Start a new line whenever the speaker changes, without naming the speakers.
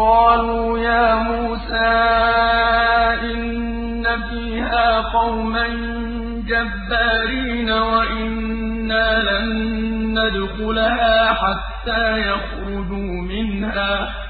قَالُوا يَا مُوسَىٰ إِنَّ فِيهَا قَوْمًا جَبَّارِينَ وَإِنَّا لَن نَّدْخُلَهَا حَتَّىٰ يَخْرُجُوا مِنْهَا ۖ.